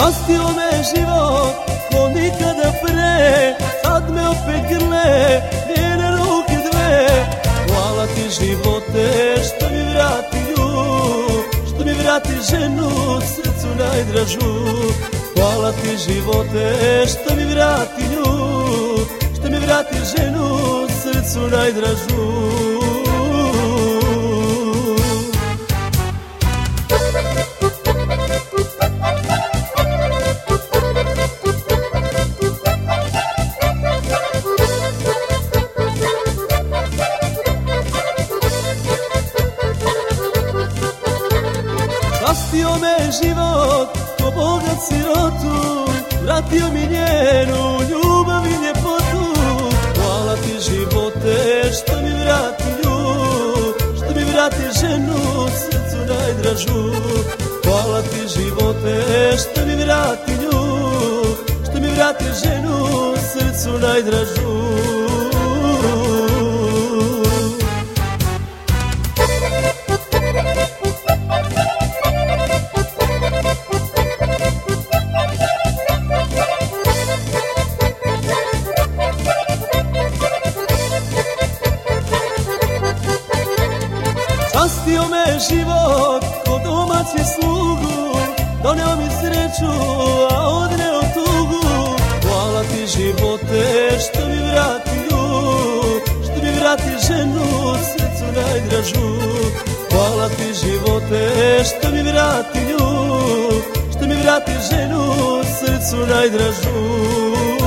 Častio me život ko nikada pre. Sad me opet grle njene ruke dve. Hvala ti živote što mi vrati ljub Što mi vrati ženu srcu najdražu. Hvala ti živote što mi vrati ljub Što mi vrati ženu srcu najdražu Častio me život ko bogat sirotu. Vratio mi njenu ljubav i ljepotu. Hvala ti živote što mi vrati ljub. Što mi vrati ženu srcu najdražu. Hvala ti živote što mi vrati ljub. Što mi vrati ženu srcu najdražu Častio me život ko domaći slugu Doneo mi sreću, a odneo tugu. Hvala ti živote što mi vrati ljub Što mi vrati ženu srcu najdražu. Hvala ti živote što mi vrati ljub Što mi vrati ženu srcu najdražu